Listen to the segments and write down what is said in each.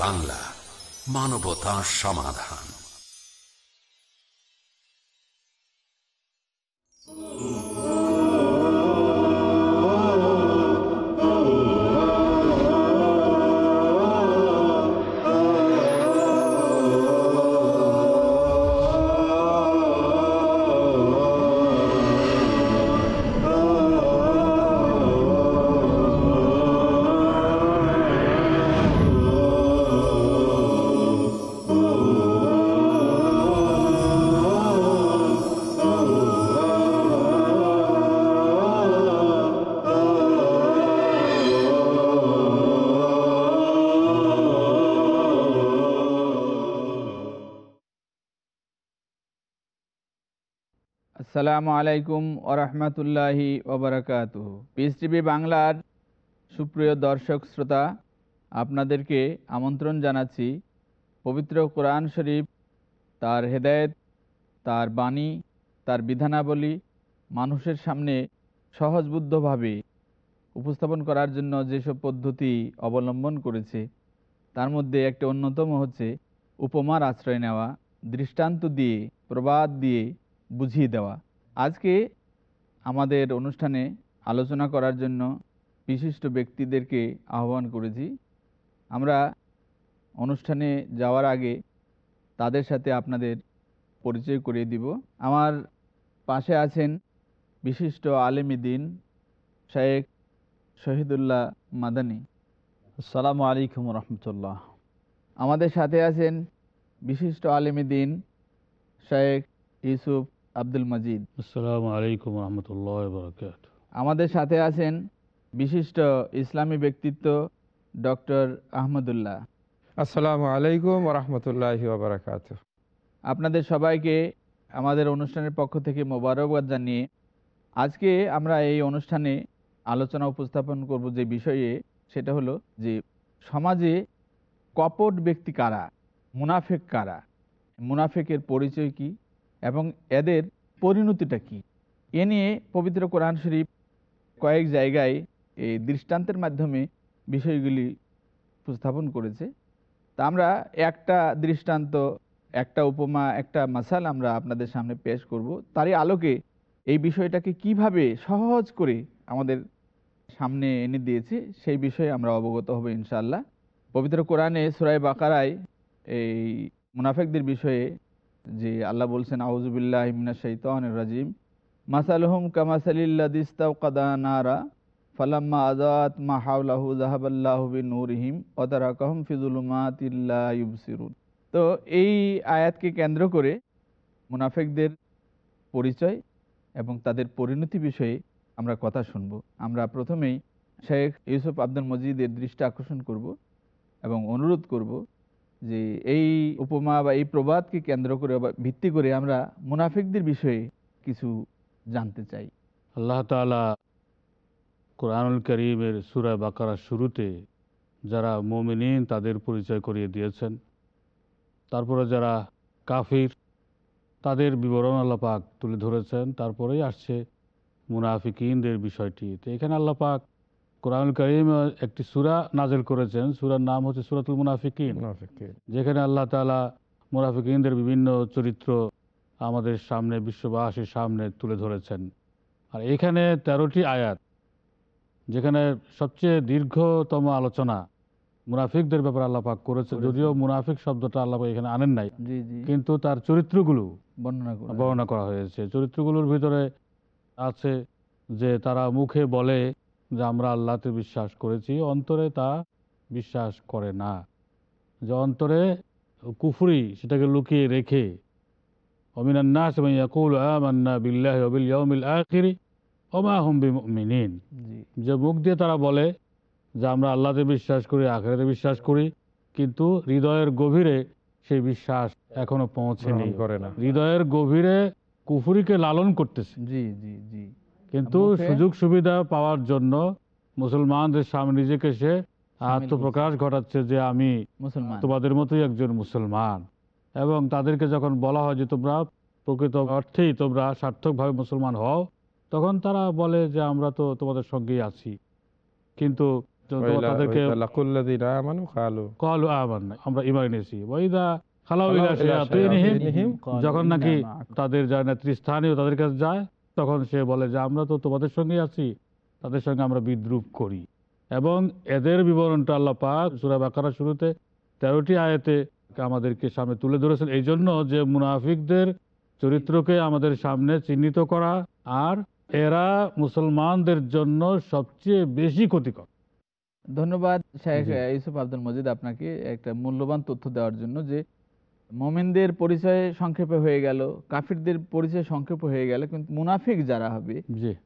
বাংলা মানবতা সমাধান। আসসালামু আলাইকুম ওরহমতুল্লাহি ওবরাকাত পিস টিভি বাংলার সুপ্রিয় দর্শক শ্রোতা, আপনাদেরকে আমন্ত্রণ জানাচ্ছি পবিত্র কোরআন শরীফ, তার হেদায়েত, তার বাণী, তার বিধানাবলী মানুষের সামনে সহজবুদ্ধভাবে উপস্থাপন করার জন্য যেসব পদ্ধতি অবলম্বন করেছে, তার মধ্যে একটা অন্যতম হচ্ছে উপমার আশ্রয় নেওয়া, দৃষ্টান্ত দিয়ে, প্রবাদ দিয়ে বুঝিয়ে দেওয়া। আজকে আমাদের অনুষ্ঠানে আলোচনা করার জন্য বিশিষ্ট ব্যক্তিদেরকে আহ্বান করেছি। আমরা অনুষ্ঠানে যাওয়ার আগে তাদের সাথে আপনাদের পরিচয় করিয়ে দিব। আমার পাশে আছেন বিশিষ্ট আলেমী দিন শেখ শহীদুল্লাহ মাদানী। আসসালামু আলাইকুম রহমতুল্লাহ। আমাদের সাথে আছেন বিশিষ্ট আলেমী দিন শেখ ইউসুফ আব্দুল মজিদ। আসসালামু আলাইকুম রহমতুল্লাহ বরকাত আমাদের সাথে আছেন বিশিষ্ট ইসলামী ব্যক্তিত্ব ডক্টর আহমদুল্লাহ। আসসালামু আলাইকুম রহমতুল্লাহ বারাকাত আপনাদের সবাইকে আমাদের অনুষ্ঠানের পক্ষ থেকে মোবারকবাদ জানিয়ে আজকে আমরা এই অনুষ্ঠানে আলোচনা উপস্থাপন করব যে বিষয়ে সেটা হলো যে সমাজে কপট ব্যক্তি কারা? মুনাফেক কারা? মুনাফেকের পরিচয় কি? এবং এদের পরিণতিটা কি? এ নিয়ে পবিত্র কোরআন শরীফ কয়েক জায়গায় এই দৃষ্টান্তের মাধ্যমে বিষয়গুলি উপস্থাপন করেছে। তা আমরা একটা দৃষ্টান্ত, একটা উপমা, একটা মাসাল আমরা আপনাদের সামনে পেশ করব। তারই আলোকে এই বিষয়টাকে কীভাবে সহজ করে আমাদের সামনে এনে দিয়েছে, সেই বিষয়ে আমরা অবগত হব ইনশাল্লাহ পবিত্র কোরআনে সুরাই বাকারায় এই মুনাফেকদের বিষয়ে যে আল্লাহ বলছেন আউজুবিল্লাহ ইমিনা শৈতান রাজিম। মাসালহুম কামাসালিল্লাদিস্তাউকাদা নারা, ফালাম্মা আজাত মা হাউলাহু জাহাবাল্লাহু বিন নূরিহিম ওদারাকাহুম ফিজুলুমাতিল্লা ইউবসিরুন। তো এই আয়াতকে কেন্দ্র করে মুনাফেকদের পরিচয় এবং তাদের পরিণতি বিষয়ে আমরা কথা শুনব। আমরা প্রথমেই শেখ ইউসুফ আব্দুল মজিদের দৃষ্টি আকর্ষণ করব এবং অনুরোধ করব যে এই উপমা বা এই প্রবাদকে কেন্দ্র করে বা ভিত্তি করে আমরা মুনাফিকদের বিষয়ে কিছু জানতে চাই। আল্লাহ তালা কোরআনুল করিমের সুরা বাকারার শুরুতে যারা মোমিনিন তাদের পরিচয় করিয়ে দিয়েছেন। তারপরে যারা কাফির তাদের বিবরণ আল্লাপাক তুলে ধরেছেন। তারপরেই আসছে মুনাফিকিনদের বিষয়টি। তো এখানে আল্লাপাক কোরআনুল করিম একটি সুরা নাজেল করেছেন। সুরার নাম হচ্ছে সুরাতুল মুনাফিকিন। যেখানে আল্লাহ তালা মুনাফিকিনদের বিভিন্ন চরিত্র আমাদের সামনে বিশ্ববাসীর সামনে তুলে ধরেছেন। আর এখানে তেরোটি আয়াত যেখানে সবচেয়ে দীর্ঘতম আলোচনা মুনাফিকদের ব্যাপারে আল্লাপাক করেছে যদিও মুনাফিক শব্দটা আল্লাপাক এখানে আনেন নাই কিন্তু তার চরিত্রগুলো বর্ণনা বর্ণনা করা হয়েছে। চরিত্রগুলোর ভিতরে আছে যে তারা মুখে বলে যে আমরা আল্লাহতে বিশ্বাস করেছি অন্তরে তা বিশ্বাস করে না। যে অন্তরে কুফরি সেটাকে লুকিয়ে রেখে অমিনান্নাস ইয়াকুল আমান্না বিল্লাহি ওয়া বিল ইয়াউমিল আখির ওমা হুম বিমুমিনিন। জি। যে মুখ দিয়ে তারা বলে যে আমরা আল্লাহতে বিশ্বাস করি আখেরাতে বিশ্বাস করি কিন্তু হৃদয়ের গভীরে সেই বিশ্বাস এখনও পৌঁছেনি। গ্রহণ করে না। হৃদয়ের গভীরে কুফুরিকে লালন করতেছে। জি জি জি। কিন্তু সুযোগ সুবিধা পাওয়ার জন্য মুসলমানদের সামনে নিজেকে সে আত্মপ্রকাশ ঘটাচ্ছে যে আমি তোমাদের মতোই একজন মুসলমান। এবং তাদেরকে যখন বলা হয় যে তোমরা প্রকৃত অর্থেই তোমরা সার্থকভাবে মুসলমান হও তখন তারা বলে যে আমরা তো তোমাদের সঙ্গেই আছি। কিন্তু তাদেরকে আমরা ইমান এনেছি। যখন নাকি তাদের যারা নেতৃস্থানীয় তাদের কাছে যায় তখন সে বলে যে আমরা তো তোমাদের সঙ্গে আছি তাদের সঙ্গে আমরা বিদ্রুপ করি। এবং এদের বিবরণটা আল্লাহ পাক সুরা বাকারা শুরুতে তেরোটি আয়াতে আমাদেরকে সামনে তুলে ধরেছেন। এই জন্য যে মুনাফিকদের চরিত্রকে আমাদের সামনে চিহ্নিত করা আর এরা মুসলমানদের জন্য সবচেয়ে বেশি ক্ষতিকর। ধন্যবাদ শেখ ইউসুফ আব্দুল মজিদ আপনাকে একটা মূল্যবান তথ্য দেওয়ার জন্য যে মোমেনদের পরিচয় সংক্ষেপে হয়ে গেল কাফিরদের পরিচয় সংক্ষেপে হয়ে গেল কিন্তু মুনাফিক যারা হবে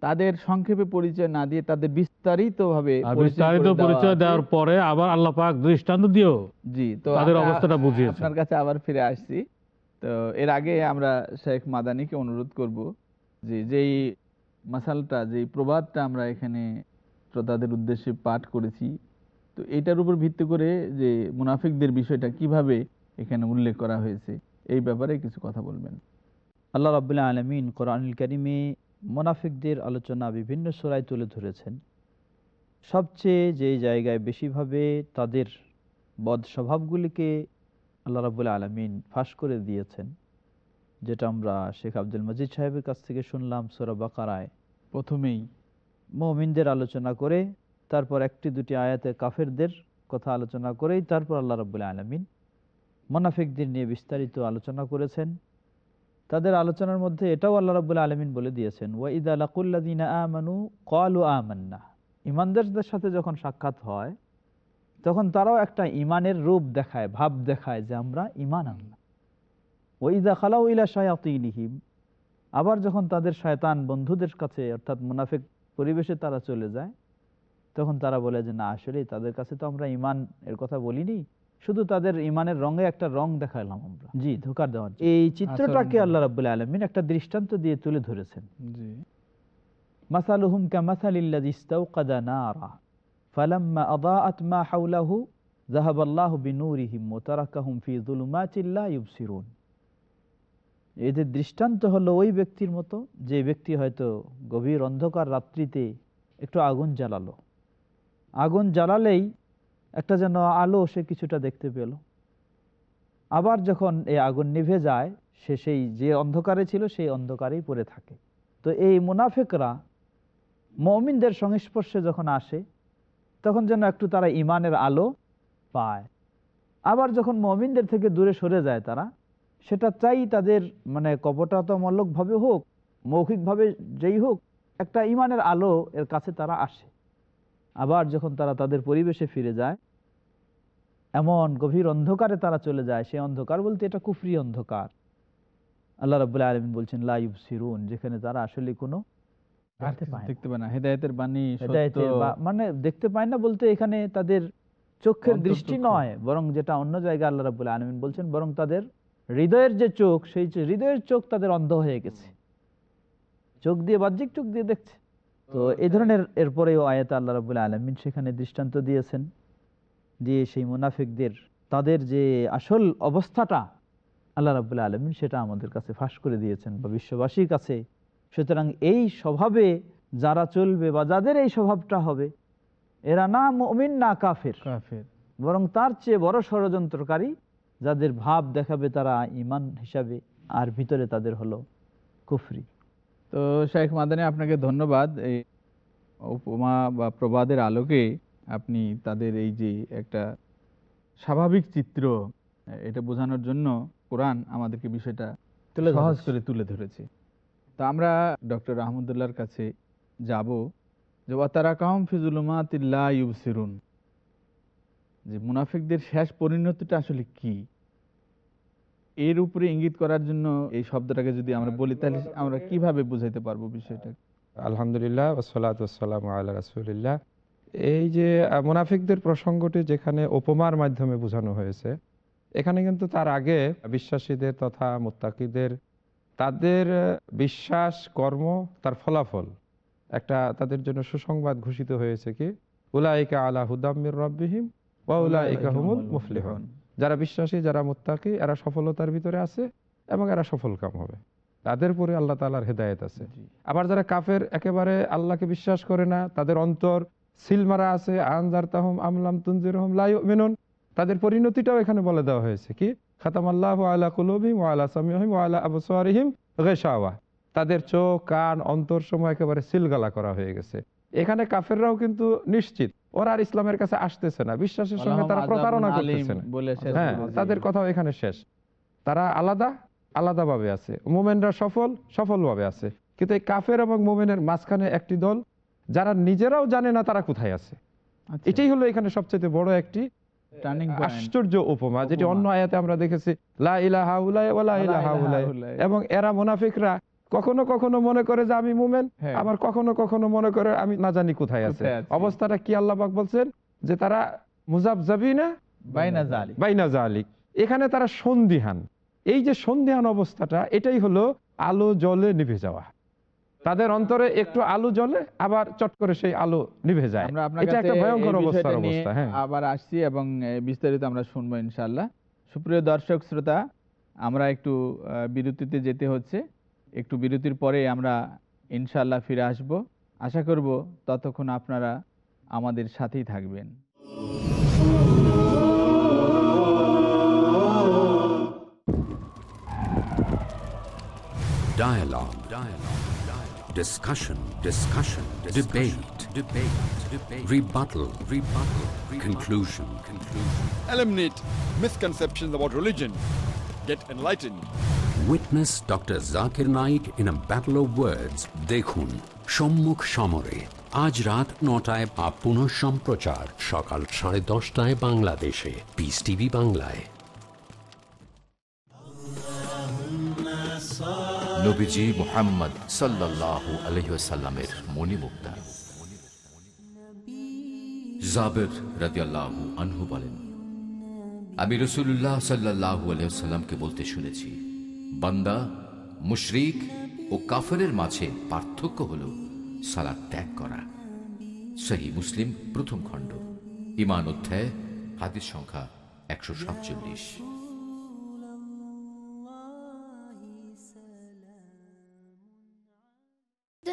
তাদের সংক্ষেপে পরিচয় না দিয়ে তাদের বিস্তারিত ভাবে বিস্তারিত পরিচয় দেওয়ার পরে আবার আল্লাহ পাক দৃষ্টান্ত দিয়েও জি তো তাদের অবস্থাটা বুঝিয়েছেন। আপনার কাছে আবার ফিরে আসছি। তো এর আগে আমরা শেখ মাদানিকে অনুরোধ করব যে যেই মাসালটা যেই প্রবাদটা আমরা এখানে শ্রোতাদের উদ্দেশ্যে পাঠ করেছি তো এটার উপর ভিত্তি করে যে মুনাফিকদের বিষয়টা কীভাবে এখানে উল্লেখ করা হয়েছে। এই ব্যাপারে কিছু কথা বলবেন। আল্লাহ রাবুল্লাহ আলমিন কোরআনুল কারিমে মোনাফিকদের আলোচনা বিভিন্ন সোরায় তুলে ধরেছেন। সবচেয়ে যে জায়গায় বেশিভাবে তাদের বদ স্বভাবগুলিকে আল্লাহ রাবুল্লাহ আলমিন ফাঁস করে দিয়েছেন যেটা আমরা শেখ আব্দুল মজিদ সাহেবের কাছ থেকে শুনলাম সোরা বাকারায়। প্রথমেই মমিনদের আলোচনা করে তারপর একটি দুটি আয়াতে কাফেরদের কথা আলোচনা করেই তারপর আল্লাহ রাবুল্লাহ আলমিন মোনাফিকদের নিয়ে বিস্তারিত আলোচনা করেছেন। তাদের আলোচনার মধ্যে এটাও আল্লাহ রাবুল্লাহ আলমিন বলে দিয়েছেন ওয়াইদ আলাকুল্লাদিনা আমানু কলু আমান্না। ইমানদারদের সাথে যখন সাক্ষাৎ হয়, তখন তারাও একটা ইমানের রূপ দেখায়, ভাব দেখায় যে আমরা ইমান আনলাম। ওইদা খালাউ ইলা শায়াতিনিহিম। আবার যখন তাদের শয়তান বন্ধুদের কাছে, অর্থাৎ মুনাফিক পরিবেশে তারা চলে যায়, তখন তারা বলে যে, না আসলে তাদের কাছে তো আমরা ইমান এর কথা বলিনি। শুধু তাদের ইমানের রঙে একটা রং দেখালাম আমরা। জি ধোকার দেওয়ার এই চিত্রটাকে আল্লাহ রাবুল্লাহ আলমিন একটা দৃষ্টান্ত দিয়ে তুলে ধরেছেন। জি। মাসালুহুম কামাসালিল্লাযী ইস্তাওকাদা নারা ফালাম্মা আদাআত মা হাওলাহু যাহাবা আল্লাহু বিনূরিহিম ওয়া তারাকাহুম ফি যুলুমাতিন লা ইউবসিরুন। এদের দৃষ্টান্ত হলো ওই ব্যক্তির মতো যে ব্যক্তি হয়তো গভীর অন্ধকার রাত্রিতে একটু আগুন জ্বালালো। আগুন জ্বালালেই একটা যেন আলো সে কিছুটা দেখতে পেল। আবার যখন এই আগুন নিভে যায়, সে সেই যে অন্ধকারে ছিল, সেই অন্ধকারেই পড়ে থাকে। তো এই মুনাফেকরা মমিনদের সংস্পর্শে যখন আসে, তখন যেন একটু তারা ইমানের আলো পায়। আবার যখন মমিনদের থেকে দূরে সরে যায় তারা, সেটা চাই তাদের মানে কপটাতমূলকভাবে হোক, মৌখিকভাবে যেই হোক, একটা ইমানের আলো এর কাছে তারা আসে। আবার যখন তারা তাদের পরিবেশে ফিরে যায় এমন গভীর অন্ধকারে তারা চলে যায়। সেই অন্ধকার বলতে এটা কুফরি অন্ধকার। আল্লাহ রাবুল্লাহ আলমিন বলছেন লাইব সিরুন যেখানে তারা আসলে কোনো মানে দেখতে পায় না বলতে এখানে তাদের চোখের দৃষ্টি নয় বরং যেটা অন্য জায়গায় আল্লাহ রাবুল আলমিন বলছেন বরং তাদের হৃদয়ের যে চোখ সেই হৃদয়ের চোখ তাদের অন্ধ হয়ে গেছে। চোখ দিয়ে বাহ্যিক চোখ দিয়ে দেখছে। তো এই ধরনের এরপরেও আয়াত আল্লাহ রাবুল আলমিন সেখানে দৃষ্টান্ত দিয়েছেন। দিয়ে সেই মুনাফিকদের তাদের যে আসল অবস্থাটা আল্লাহ রাবুল্লাহ আলমিন সেটা আমাদের কাছে ফাঁস করে দিয়েছেন বা বিশ্ববাসীর কাছে। সুতরাং এই স্বভাবে যারা চলবে বা যাদের এই স্বভাবটা হবে এরা না মমিন না কাফের। কাফের। বরং তার চেয়ে বড় ষড়যন্ত্রকারী যাদের ভাব দেখাবে তারা ইমান হিসাবে আর ভিতরে তাদের হলো কুফরি। তো শেখ মাদানী আপনাকে ধন্যবাদ। এই উপমা বা প্রবাদের আলোকে আপনি তাদের এই যে একটা স্বাভাবিক চিত্র এটা বোঝানোর জন্য কোরআন আমাদেরকে বিষয়টা তুলে সহজ করে তুলে ধরেছে। তো আমরা ডক্টর আহমদুল্লাহর কাছে যাব যে ওয়াতারা কাহম ফিজুলুমাতিল্লা ইউবসিরুন। যে মুনাফিকদের শেষ পরিণতিটা আসলে কি? এর উপরে ইঙ্গিত করার জন্য এই শব্দটাকে যদি আমরা বলি তাহলে আমরা কীভাবে বুঝাইতে পারব বিষয়টা আলহামদুলিল্লাহ ওসলাত ওসালাম আল্লাহ রাসুলিল্লাহ। এই যে মুনাফিকদের প্রসঙ্গটি যেখানে উপমার মাধ্যমে বোঝানো হয়েছে এখানে কিন্তু তার আগে বিশ্বাসীদের তথা মোত্তাকিদের তাদের বিশ্বাস কর্ম তার ফলাফল। একটা তাদের জন্য সুসংবাদ ঘোষিত হয়েছে কি উলাইকা আলা হুদাম্মির রব্বিহিম ওয়া উলাইকা হুমুল মুফলিহুন। যারা বিশ্বাসী যারা মোত্তাকি এরা সফলতার ভিতরে আছে এবং এরা সফল কাম হবে। তাদের পরে আল্লাহ তালার হেদায়েত আছে। আবার যারা কাফের একেবারে আল্লাহকে বিশ্বাস করে না তাদের অন্তর সিল মারা আছে আনজার তাহম আমলাম তুনজির হম লাই মেনুন তাদের পরিণতিটাও এখানে বলে দেওয়া হয়েছে কি? খাতাম আল্লাহ আলা কুলুবিম ওয়ালা সামিহিম ওয়ালা আবসারিহিম গেশাওয়া। তাদের চোখ কান অন্তর সময় একেবারে সিলগালা করা হয়ে গেছে। এখানে কাফেররাও কিন্তু নিশ্চিত। ওরা আর ইসলামের কাছে আসতেছে না। বিশ্বাসের সঙ্গে তারা প্রতারণা করতেছে না। হ্যাঁ তাদের কথাও এখানে শেষ। তারা আলাদা আলাদাভাবে আছে। মোমেনরা সফল সফলভাবে আছে। কিন্তু এই কাফের এবং মোমেনের মাঝখানে একটি দল যারা নিজেরাও জানে না তারা কোথায় আছে। আচ্ছা, এটাই হলো এখানে সবচেয়ে বড় একটি আশ্চর্য উপমা যেটি অন্য আয়াতে আমরা দেখেছি লা ইলাহা। এবং এরা মুনাফিকরা কখনো কখনো মনে করে যে আমি মুমেন হ্যাঁ। আবার কখনো কখনো মনে করে আমি না জানি কোথায় আছে। অবস্থাটা কি আল্লাহ পাক বলছেন? যে তারা মুজাব না বাইনা জালিক। বাইনা জালিক এখানে তারা সন্দিহান। এই যে সন্দিহান অবস্থাটা এটাই হলো আলো জলে নিভে যাওয়া। তাদের অন্তরে একটু আলু জ্বলে আবার চট করে সেই আলু নিভে যায়। এটা একটা ভয়ঙ্কর অবস্থার অবস্থা হ্যাঁ। আবার আসছি এবং বিস্তারিত আমরা শুনব ইনশাল্লাহ সুপ্রিয় দর্শক শ্রোতা আমরা একটু বিরতিতে যেতে হচ্ছে। একটু বিরতির পরে আমরা ইনশাল্লাহ ফিরে আসব। আশা করব ততক্ষণ আপনারা আমাদের সাথেই থাকবেন. Dialogue. Dialogue. Discussion. Discussion. Debate. Debate. Debate. Rebuttal. Rebuttal. rebuttal Conclusion. Conclusion. eliminate misconceptions about religion, get enlightened. Witness Dr. Zakir Naik in a battle of words. দেখুন সম্মুখ সমরে আজ রাত নটায় বা পুনঃ সম্প্রচার সকাল সাড়ে দশটায় বাংলাদেশে পিস টিভি বাংলায় নবীজি মোহাম্মদ সাল্লাল্লাহু আলহিসাল্লামের জাবের আনহু বলেন, আমি রসুল্লাহ সাল্লাহু আলহিসাল্লামকে বলতে শুনেছি, বান্দা মুশরিক ও কাফেরের মাঝে পার্থক্য হল সালাদ ত্যাগ করা। সহি মুসলিম প্রথম খণ্ড, ইমান অধ্যায়, হাদিস সংখ্যা একশো সাতচল্লিশ।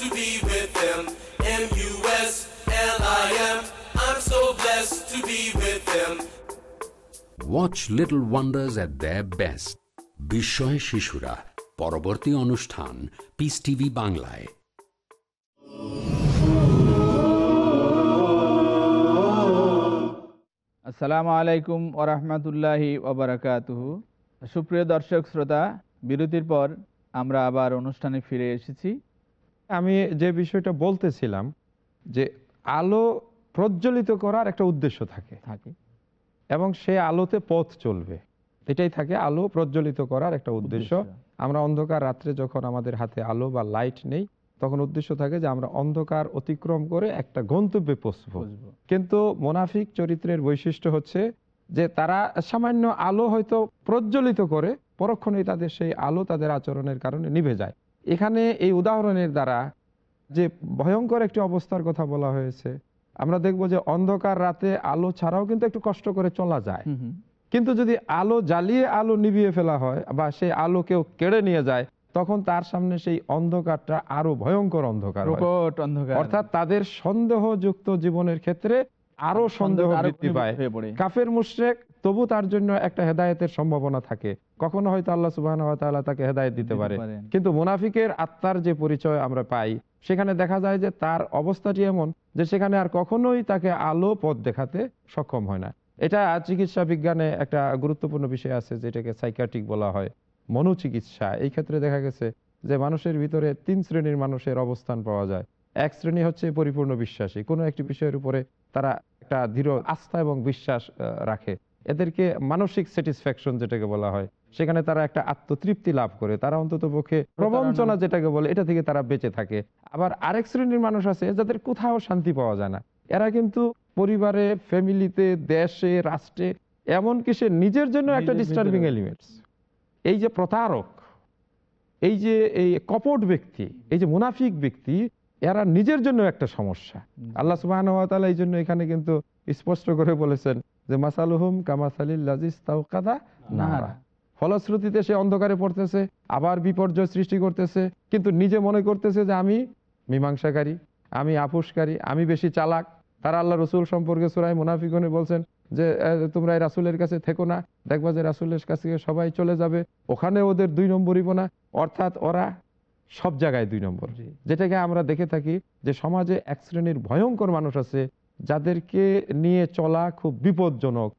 To be with them. M-U-S-L-I-M. I'm so blessed to be with them. Watch little wonders at the best বিস্ময় শিশুরা পরবর্তী অনুষ্ঠান পিস টিভি বাংলায় আসসালামু আলাইকুম ওরহমতুল্লাহি ওবরাকাতুহু সুপ্রিয় দর্শক শ্রোতা বিরতির পর আমরা আবার অনুষ্ঠানে ফিরে এসেছি আমি যে বিষয়টা বলতেছিলাম যে আলো প্রজ্বলিত করার একটা উদ্দেশ্য থাকে। থাকে। এবং সে আলোতে পথ চলবে। এটাই থাকে আলো প্রজ্বলিত করার একটা উদ্দেশ্য। আমরা অন্ধকার রাত্রে যখন আমাদের হাতে আলো বা লাইট নেই তখন উদ্দেশ্য থাকে যে আমরা অন্ধকার অতিক্রম করে একটা গন্তব্যে পৌঁছবো। কিন্তু মোনাফিক চরিত্রের বৈশিষ্ট্য হচ্ছে যে তারা সামান্য আলো হয়তো প্রজ্বলিত করে পরক্ষণেই তাদের সেই আলো তাদের আচরণের কারণে নিভে যায়। এখানে এই উদাহরণের দ্বারা যে ভয়ঙ্কর একটি অবস্থার কথা বলা হয়েছে আমরা দেখব যে অন্ধকার রাতে আলো ছাড়াও কিন্তু একটু কষ্ট করে চলা যায়। কিন্তু যদি আলো জ্বালিয়ে আলো নিভিয়ে ফেলা হয় বা সেই আলো কেউ কেড়ে নিয়ে যায় তখন তার সামনে সেই অন্ধকারটা আরও ভয়ঙ্কর অন্ধকার অর্থাৎ তাদের সন্দেহযুক্ত জীবনের ক্ষেত্রে আরও সন্দেহ বৃদ্ধি পায়। কাফের মুশরেক তবু তার জন্য একটা হেদায়েতের সম্ভাবনা থাকে। কখনো হয়তো আল্লাহ সুবাহ তাকে হেদায়েত দিতে পারে। কিন্তু মুনাফিকের আত্মার যে পরিচয় আমরা পাই সেখানে দেখা যায় যে তার অবস্থাটি এমন যে সেখানে আর কখনোই তাকে আলো পথ দেখাতে সক্ষম হয় না। এটা চিকিৎসা বিজ্ঞানে একটা গুরুত্বপূর্ণ বিষয় আছে যেটাকে সাইকাট্রিক বলা হয় মনোচিকিৎসা। এই ক্ষেত্রে দেখা গেছে যে মানুষের ভিতরে তিন শ্রেণির মানুষের অবস্থান পাওয়া যায়। এক শ্রেণি হচ্ছে পরিপূর্ণ বিশ্বাসী। কোনো একটি বিষয়ের উপরে তারা একটা দৃঢ় আস্থা এবং বিশ্বাস রাখে। এদেরকে মানসিক স্যাটিসফ্যাকশন যেটাকে বলা হয় সেখানে তারা একটা আত্মতৃপ্তি লাভ করে। তারা অন্তত পক্ষে প্রবঞ্চনা যেটাকে বলে এটা থেকে তারা বেঁচে থাকে। আবার আরেক শ্রেণির মানুষ আছে যাদের কোথাও শান্তি পাওয়া যায় না। এরা কিন্তু পরিবারে ফ্যামিলিতে দেশে রাষ্ট্রে এমনকি সে নিজের জন্য একটা ডিস্টার্বিং এলিমেন্টস এই যে প্রতারক এই যে এই কপট ব্যক্তি এই যে মুনাফিক ব্যক্তি এরা নিজের জন্য একটা সমস্যা। আল্লাহ সুবাহ এই জন্য এখানে কিন্তু স্পষ্ট করে বলেছেন যে মাসালুহুম কামাসালিল লাজিস তাওকাদা নাহারা ফলশ্রুতিতে সে অন্ধকারে পড়তেছে আবার বিপর্যয় সৃষ্টি করতেছে কিন্তু নিজে মনে করতেছে যে আমি মীমাংসাকারী আমি আপুসকারী আমি বেশি চালাক। তারা আল্লাহ রসুল সম্পর্কে সুরাই মুনাফিকনে বলছেন যে তোমরা এই রাসুলের কাছে থেকো না দেখবা যে রাসুলের কাছে সবাই চলে যাবে। ওখানে ওদের দুই নম্বরই বোনা অর্থাৎ ওরা সব জায়গায় দুই নম্বর। যেটাকে আমরা দেখে থাকি যে সমাজে এক শ্রেণির ভয়ঙ্কর মানুষ আছে যাদেরকে নিয়ে চলা খুব বিপজ্জনক।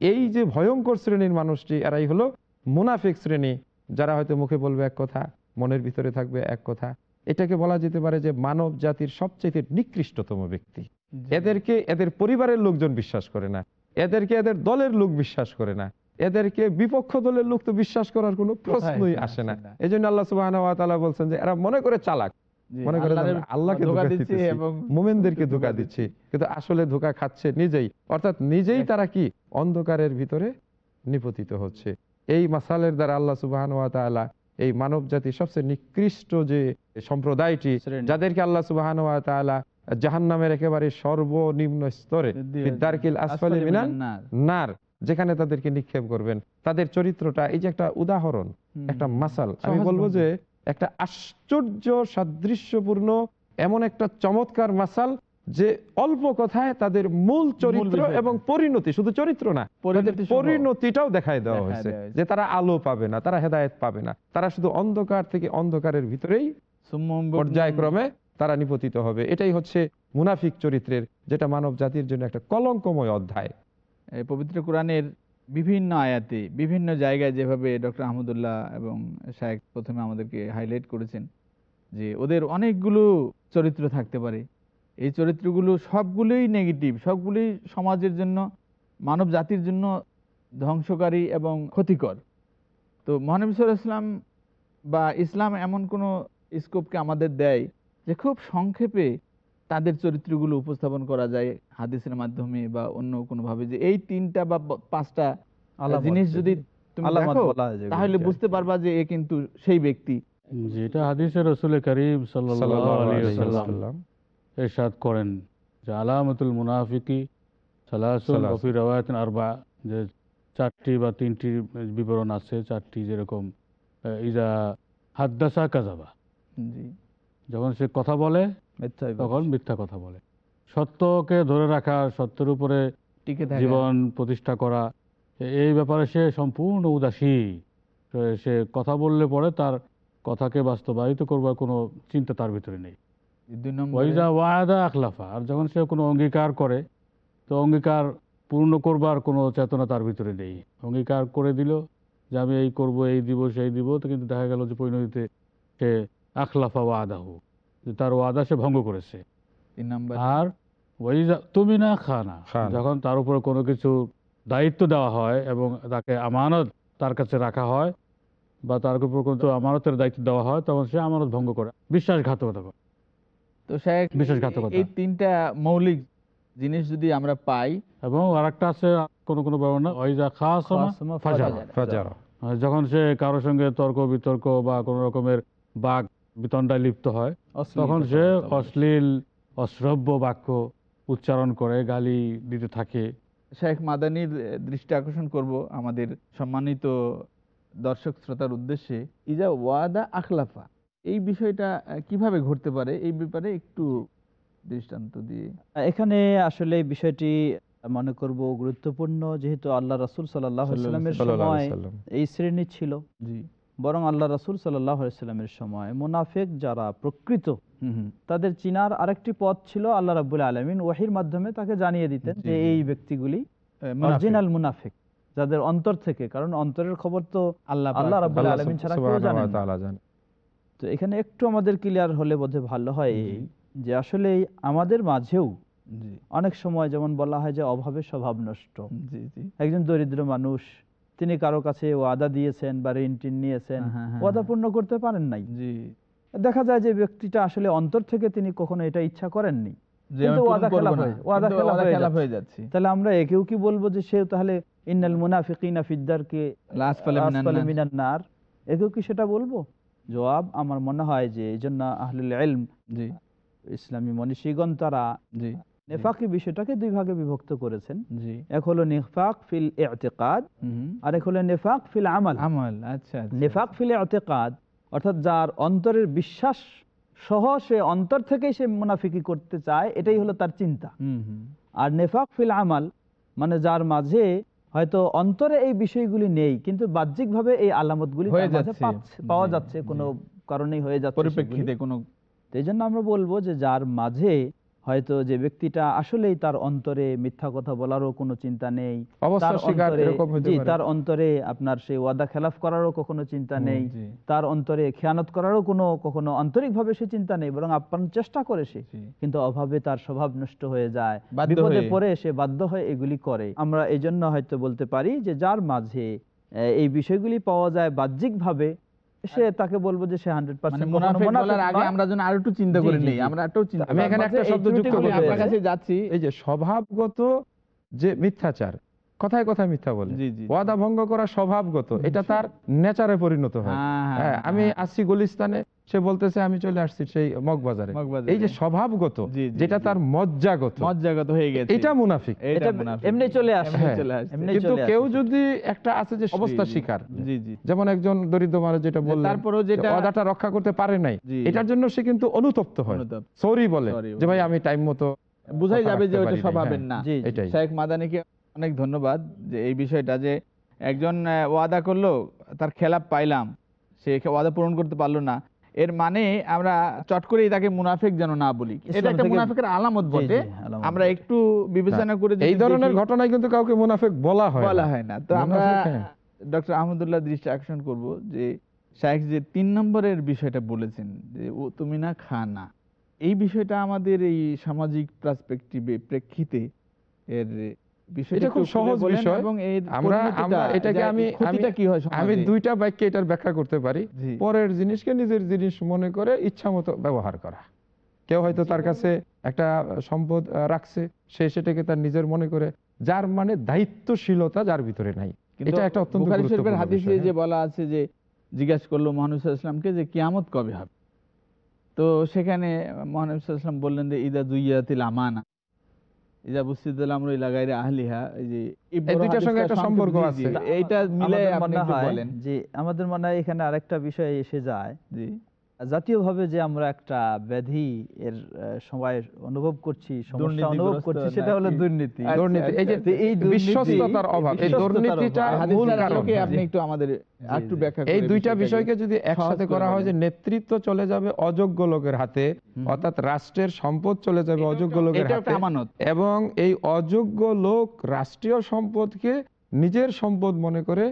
এই যে ভয়ঙ্কর শ্রেণির মানুষটি এরাই হলো মুনাফিক শ্রেণি যারা হয়তো মুখে বলবে এক কথা মনের ভিতরে থাকবে এক কথা। এটাকে বলা যেতে পারে যে মানব জাতির সবচেয়ে নিকৃষ্টতম ব্যক্তি। এদেরকে এদের পরিবারের লোকজন বিশ্বাস করে না এদেরকে এদের দলের লোক বিশ্বাস করে না এদেরকে বিপক্ষ দলের লোক তো বিশ্বাস করার কোনো প্রশ্নই আসে না এই জন্য আল্লাহ সুবাহ বলছেন যে এরা মনে করে চালাক। মনে আল্লাহকে ধোকা দিচ্ছি এবং মোমেনদেরকে ধোকা দিচ্ছি কিন্তু আসলে ধোকা খাচ্ছে নিজেই। অর্থাৎ নিজেই তারা কি? অন্ধকারের ভিতরে নিপতিত হচ্ছে। এই মাসালের দ্বারা আল্লাহ সুবাহ এই মানব জাতির সবচেয়ে নিকৃষ্ট যে সম্প্রদায়টি যাদেরকে আল্লাহ সুবাহ জাহান নামের একেবারে সর্বনিম্ন স্তরে নার। যেখানে তাদেরকে নিক্ষেপ করবেন। তাদের চরিত্রটা এই যে একটা উদাহরণ একটা মাসাল। আমি বলব যে একটা আশ্চর্য সাদৃশ্যপূর্ণ এমন একটা চমৎকার মাসাল যে অল্প কথায় তাদের মূল চরিত্র এবং পরিণতি শুধু চরিত্র না। পরিণতিটাও দেখায় দেওয়া হয়েছে যে তারা আলো পাবে না তারা হেদায়েত পাবে না তারা শুধু অন্ধকার থেকে অন্ধকারের ভিতরেই পর্যায়ক্রমে তারা নিপতিত হবে। এটাই হচ্ছে মুনাফিক চরিত্রের যেটা মানব জাতির জন্য একটা কলঙ্কময় অধ্যায়। পবিত্র কোরআনের বিভিন্ন আয়াতে, বিভিন্ন জায়গায় যেভাবে ডক্টর আহমদুল্লাহ এবং শায়েক প্রথমে আমাদেরকে হাইলাইট করেছেন যে ওদের অনেকগুলো চরিত্র থাকতে পারে। এই চরিত্রগুলো সবগুলোই নেগেটিভ সবগুলোই সমাজের জন্য, মানব জাতির জন্য ধ্বংসকারী এবং ক্ষতিকর। তো মহানবী সাল্লাল্লাহু আলাইহি ইসলাম বা ইসলাম এমন কোনো স্কোপকে আমাদের দেয় যে খুব সংক্ষেপে তাদের চরিত্রগুলো উপস্থাপন করা যায় হাদিসের মাধ্যমে বা অন্য কোনোভাবে যে এই তিনটা বা পাঁচটা জিনিস যদি তাহলে কি। বুঝতে পারবা যে এ কিন্তু সেই ব্যক্তি। যেটা হাদিসে রসুল করিম ওয়াসাল্লাম ওয়াসাল্লাম। এরশাদ করেন যে আলামতুল মুনাফিকি সালাসুল আরবা যে চারটি বা তিনটি বিবরণ আছে চারটি যেরকম ইজা হাদ্দাসা কাজাবা যখন সে কথা বলে তখন মিথ্যা কথা বলে। সত্যকে ধরে রাখা সত্যের উপরে জীবন প্রতিষ্ঠা করা এই ব্যাপারে সে সম্পূর্ণ উদাসী। সে- কথা বললে পরে তার কথাকে বাস্তবায়িত করবার কোনো চিন্তা তার ভিতরে নেই। ওয়াদা আখলাফা আর যখন সে কোনো অঙ্গীকার করে তো অঙ্গীকার পূর্ণ করবার কোনো চেতনা তার ভিতরে নেই। অঙ্গীকার করে দিল যে আমি এই করব এই দিব সেই দিব তো কিন্তু দেখা গেল যে পরিণতিতে সে আখলাফা ওয়াদাহু। যে তার ওয়াদা সে ভঙ্গ করেছে আর ওয়াইজা তুমি না খানা খানা। যখন তার উপরে কোনো কিছু দায়িত্ব দেওয়া হয় এবং তাকে আমানত তার কাছে রাখা হয় বা তার উপর কোনো আমানতের দায়িত্ব দেওয়া হয় তখন সে আমানত ভঙ্গ করে বিশ্বাসঘাতকতা করে তো শায়েখ বিশ্বাসঘাতকতা। এই তিনটা মৌলিক জিনিস যদি আমরা পাই এবং আর একটা আছে কোন কোন বর্ণনা ওইজা খাস খাসমা ফাজারা। ফাজারা। যখন সে কারও সঙ্গে তর্ক বিতর্ক বা কোন রকমের বাঘ বিতণ্ডায় লিপ্ত হয়। তখন সে অশ্লীল অশ্রব্য বাক্য উচ্চারণ করে গালি দিতে থাকে। শেখ মাদানির দৃষ্টি আকর্ষণ করব আমাদের সম্মানিত দর্শক শ্রোতার উদ্দেশ্যে। ইজা ওয়াদা আখলাফা। এই বিষয়টা কীভাবে ঘটতে পারে? এই ব্যাপারে একটু দৃষ্টান্ত দিয়ে। এখানে আসলে বিষয়টি মনে করব গুরুত্বপূর্ণ যেহেতু আল্লাহ রসুল সাল্লামের সময় এই শ্রেণি ছিল। জি। বরং আল্লাহ রসুল সাল্লামের সময় মুনাফেক যারা প্রকৃত তাদের চিনার আরেকটি পথ ছিল আল্লাহ রাবুল আলমিন ওয়াহির মাধ্যমে তাকে জানিয়ে দিতেন যে এই ব্যক্তিগুলি। অরিজিনাল মুনাফিক যাদের অন্তর থেকে কারণ অন্তরের খবর তো আল্লাহ আল্লাহ আল্লাহ আলামিন ছাড়া কেউ জানেন। তো এখানে একটু আমাদের ক্লিয়ার হলে বোধে ভালো হয় এই যে আসলে আমাদের মাঝেও অনেক সময় যেমন বলা হয় যে অভাবে স্বভাব নষ্ট। জি জি। একজন দরিদ্র মানুষ তিনি কারও কাছে ওয়াদা দিয়েছেন বা ঋণ টিন নিয়েছেন হ্যাঁ, হ্যাঁ, ওয়াদা হ্যাঁ। পূর্ণ করতে পারেন নাই। দেখা যায় যে ব্যক্তিটা আসলে অন্তর থেকে তিনি কখনো এটা ইচ্ছা করেননি। যে কিন্তু আমি ওয়াদা পূরণ করব খেলাপ না, ওয়াদা কিন্তু খেলাপ ওয়াদা খেলাপ যাচ্ছে। যাচ্ছে। তাহলে আমরা একেও কি বলব যে সে তাহলে ইন্নাল মুনাফিকিনা ফিদ্দারকে আসফালে মিনান নার। একেও কি সেটা বলব? জবাব আমার মনে হয় যে এই জন্য আহলুল ইলম জি। ইসলামী মনীষীগণ তারা জি। নেফাকি বিষয়টাকে দুই ভাগে বিভক্ত করেছেন। এক হলো নিফাক ফিল এতেকাদ। আর এক হলো নেফাক ফিল আমাল। আমল আচ্ছা আচ্ছা। নেফাক ফিল এতেকাদ অর্থাৎ যার অন্তরের বিশ্বাস সহ সে অন্তর থেকেই সে মুনাফিকি করতে চায় এটাই হলো তার চিন্তা। আর নেফাক ফিল আমাল মানে যার মাঝে হয়তো অন্তরে এই বিষয়গুলি নেই কিন্তু বাহ্যিকভাবে এই আলামতগুলি পাওয়া যাচ্ছে কোনো কারণেই হয়ে যাচ্ছে পরিপ্রেক্ষিতে কোনো এই জন্য আমরা বলব যে যার মাঝে হয়তো যে ব্যক্তিটা আসলেই তার অন্তরে মিথ্যা কথা বলারও কোনো চিন্তা নেই তার অন্তরে- পারে। আপনার সেই ওয়াদা খেলাফ করারও কখনো চিন্তা নেই তার অন্তরে খেয়ানত করারও কোনো কখনো আন্তরিকভাবে সে চিন্তা নেই বরং আপ্রাণ চেষ্টা করে সে কিন্তু অভাবে তার স্বভাব নষ্ট হয়ে যায় বিপদে। পড়ে সে বাধ্য হয়ে এগুলি করে আমরা এই জন্য হয়তো বলতে পারি যে যার মাঝে এই বিষয়গুলি পাওয়া যায় বাহ্যিকভাবে সে তাকে বলব যে সে হান্ড্রেড মানে পার্সেন্ট আগে আমরা যেন আর একটু চিন্তা করি নেই আমরা একটু চিন্তা আমি এখানে একটা শব্দ যুক্ত আপনার কাছে যাচ্ছি এই যে স্বভাবগত যে মিথ্যাচার কথায় কথায় মিথ্যা বলে। ওয়াদা ভঙ্গ করা স্বভাবগত এটা তার নেচারে পরিণত হয়। হ্যাঁ, হ্যাঁ, হ্যাঁ, আমি আসছি গুলিস্তানে সে বলতেছে আমি চলে আসছি সেই মগবাজারে। এই যে স্বভাবগত যেটা তার মজ্জাগত মজ্জাগত হয়ে গেছে। এটা মুনাফিক। এটা এমনি চলে আসে। এমনি। চলে আসছে। কিন্তু কেউ যদি একটা আছে যে অবস্থা শিকার জি জি। যেমন একজন দরিদ্র মানুষ যেটা বললেন তারপরে যেটা- ওয়াদাটা রক্ষা করতে পারে নাই এটার জন্য সে কিন্তু অনুতপ্ত হয়। সরি বলে যে ভাই আমি টাইম মতো বুঝাই যাবে যে ওটা স্বভাবের না। এটাই। শেখ মাদানিকে অনেক ধন্যবাদ যে এই বিষয়টা যে একজন ওয়াদা করল তার খেলাপ পাইলাম সে ওয়াদা পূরণ করতে পারল না। এর মানে আমরা চট করেই তাকে মুনাফিক যেন না বলি। এটা একটা মুনাফিকের আলামত বটে। আমরা একটু বিবেচনা করে এই ধরনের ঘটনায় কিন্তু কাউকে মুনাফিক বলা হয় বলা হয় না। তো আমরা হ্যাঁ। ডক্টর আহমদুল্লাহ দৃষ্টি আকর্ষণ করব যে শাহেখ যে তিন নম্বরের বিষয়টা বলেছেন যে ও তুমি না খা না। এই বিষয়টা আমাদের এই সামাজিক পার্সপেক্টিভে প্রেক্ষিতে এর বিষয়টা খুব সহজ বিষয়। এবং আমরা আমরা এটাকে আমি আমি কি হয় আমি দুইটা বাক্যে এটার ব্যাখ্যা করতে পারি। পরের জিনিসকে নিজের জিনিস মনে করে ইচ্ছা ব্যবহার করা। কেউ হয়তো তার কাছে একটা সম্পদ রাখছে সে সেটাকে তার নিজের মনে করে যার মানে দায়িত্বশীলতা যার ভিতরে নাই। এটা একটা অত্যন্ত হাদিসে যে হ্যাঁ। বলা আছে যে জিজ্ঞাসা করল ইসলামকে যে কিয়ামত কবে হবে? তো সেখানে মহানবী বললেন যে ইদা দুইয়াতিল আমানা। ইদা বুসিদুল আমরু লাগাইরে আহলিহা এই যে এই দুইটার সঙ্গে একটা সম্পর্ক আছে। জি, জি, এইটা মিলে আপনি বলেন। যে আমাদের মনে হয় এখানে আরেকটা বিষয় এসে যায়। জি। জাতীয়ভাবে যে আমরা একটা ব্যাধি এর সময় অনুভব করছি সমস্যা অনুভব করছি সেটা হলো দুর্নীতি। দুর্নীতি এই যে এই বিশ্বস্ততার অভাব এই দুর্নীতিটা মূল। আপনি একটু আমাদের একটু ব্যাখ্যা এই দুইটা বিষয়কে যদি একসাথে করা হয় যে নেতৃত্ব চলে যাবে অযোগ্য লোকের হাতে অর্থাৎ রাষ্ট্রের সম্পদ চলে যাবে অযোগ্য লোকের হাতে। এবং এই অযোগ্য লোক রাষ্ট্রীয় সম্পদকে নিজের সম্পদ মনে করে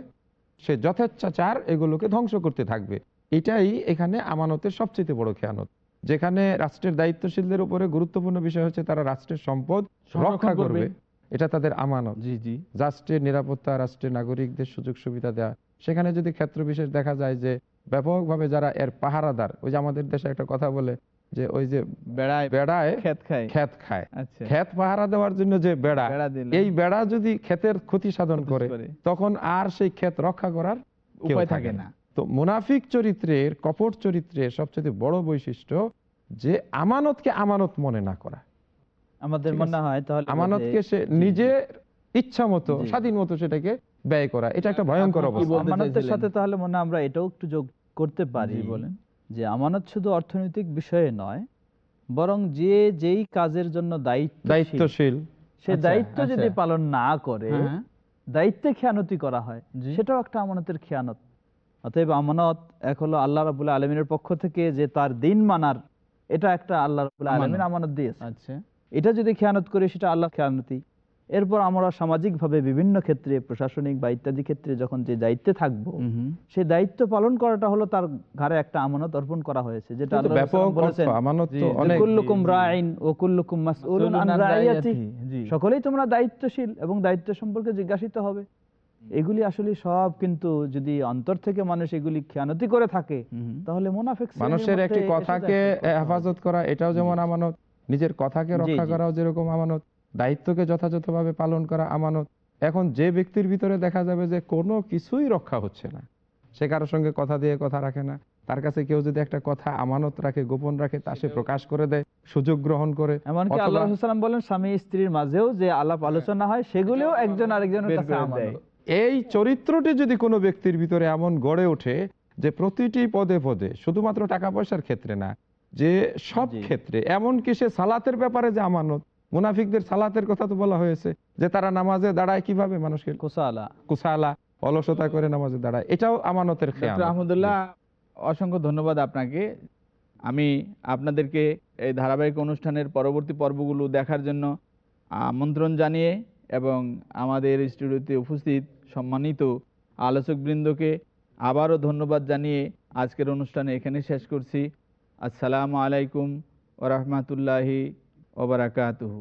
সে যথেচ্ছাচার এগুলোকে ধ্বংস করতে থাকবে। এটাই এখানে আমানতের সবচেয়ে বড় খেয়ানত। যেখানে রাষ্ট্রের দায়িত্বশীলদের উপরে গুরুত্বপূর্ণ বিষয় হচ্ছে তারা রাষ্ট্রের সম্পদ রক্ষা করবে। এটা তাদের আমানত। জি জি। রাষ্ট্রের নিরাপত্তা রাষ্ট্রের নাগরিকদের সুযোগ সুবিধা দেওয়া সেখানে যদি ক্ষেত্র বিশেষ দেখা যায় যে ব্যাপকভাবে যারা এর পাহারাদার ওই যে আমাদের দেশে একটা কথা বলে যে ওই যে বেড়ায় বেড়ায় খেত খায়। ক্ষেত খায়। আচ্ছা। ক্ষেত পাহারা দেওয়ার জন্য যে বেড়া এই বেড়া যদি ক্ষেতের ক্ষতি সাধন করে করে। তখন আর সেই ক্ষেত রক্ষা করার উপায় থাকে না। তো মুনাফিক চরিত্রের কপট চরিত্রের সবচেয়ে বড় বৈশিষ্ট্য যে আমানতকে আমানত মনে না করা। আমাদের মনে হয় তাহলে আমানতকে সে নিজের ইচ্ছা মতো স্বাধীন মতো সেটাকে ব্যয় করা। এটা একটা ভয়ঙ্কর অবস্থা। আমানতের সাথে তাহলে মনে আমরা এটাও একটু যোগ করতে পারি। বলেন। যে আমানত শুধু অর্থনৈতিক বিষয়ে নয় বরং যে যেই কাজের জন্য দায়িত্ব দায়িত্বশীল। সে আচ্ছা, দায়িত্ব যদি আচ্ছা। পালন না করে হ্যাঁ। দায়িত্বে খেয়ানতি করা হয় সেটাও একটা আমানতের খেয়ানত। অতএব আমানত এক হলো আল্লাহ রাবুল্লাহ আলমিনের পক্ষ থেকে যে তার দিন মানার এটা একটা আল্লাহ রাবুল্লাহ আলমিন আমানত। দিয়েছে। আচ্ছা। এটা যদি খেয়ানত করে সেটা আল্লাহ খেয়ানতি। এরপর আমরা সামাজিকভাবে বিভিন্ন ক্ষেত্রে প্রশাসনিক বা ইত্যাদি ক্ষেত্রে যখন যে দায়িত্বে থাকব সেই দায়িত্ব পালন করাটা হলো তার ঘরে একটা আমানত অর্পণ করা হয়েছে যেটা। সকলেই তোমরা দায়িত্বশীল এবং দায়িত্ব সম্পর্কে জিজ্ঞাসিত হবে। এগুলি আসলে সব কিন্তু যদি অন্তর থেকে মানুষ এগুলি খেয়ানতি করে থাকে তাহলে মোনাফেক মানুষের একটি কথাকে। হেফাজত করা এটাও যেমন আমানত নিজের কথাকে রক্ষা করাও যেরকম আমানত দায়িত্বকে যথাযথভাবে পালন করা আমানত। এখন যে ব্যক্তির ভিতরে দেখা যাবে যে কোনো কিছুই রক্ষা হচ্ছে না সে কারোর সঙ্গে কথা দিয়ে কথা রাখে না তার কাছে কেউ যদি একটা কথা আমানত রাখে গোপন রাখে তা সে প্রকাশ করে দেয় সুযোগ গ্রহণ করে এমনকি আল্লাহ বলেন স্বামী স্ত্রীর মাঝেও যে আলাপ আলোচনা হয় সেগুলিও একজন আরেকজনের কাছে আমানত। এই চরিত্রটি যদি কোনো ব্যক্তির ভিতরে এমন গড়ে ওঠে যে প্রতিটি পদে পদে শুধুমাত্র টাকা পয়সার ক্ষেত্রে না যে সব ক্ষেত্রে এমনকি সে সালাতের ব্যাপারে যে আমানত মুনাফিকদের সালাতের কথা তো বলা হয়েছে যে তারা নামাজে দাঁড়ায় কীভাবে মানুষকে কুসালা। কুসালা অলসতা করে নামাজে দাঁড়ায় এটাও আমানতের খেয়াল আহমদুল্লাহ অসংখ্য ধন্যবাদ আপনাকে। আমি আপনাদেরকে এই ধারাবাহিক অনুষ্ঠানের পরবর্তী পর্বগুলো দেখার জন্য আমন্ত্রণ জানিয়ে এবং আমাদের স্টুডিওতে উপস্থিত সম্মানিত আলোচকবৃন্দকে আবারও ধন্যবাদ জানিয়ে আজকের অনুষ্ঠানে এখানে শেষ করছি। আসসালামু আলাইকুম ওরহমতুল্লাহি ওবরাকাতুহু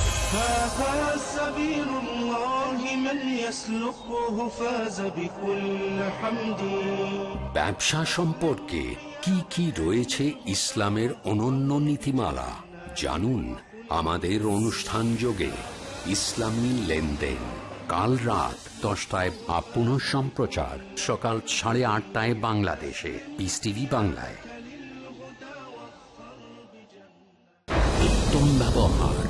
هذا سبيل الله من يسلكه فاز بكل حمد ব্যবসা সম্পর্কে কি কি রয়েছে ইসলামের অনন্য নীতিমালা জানুন আমাদের অনুষ্ঠান যোগে ইসলামী লেনদেন কাল রাত দশটায় বা পুনঃ সম্প্রচার সকাল সাড়ে আটটায় বাংলাদেশে পিস টিভি বাংলায় উত্তম ব্যবহার